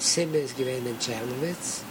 Simmels gewesen in Czernowitz.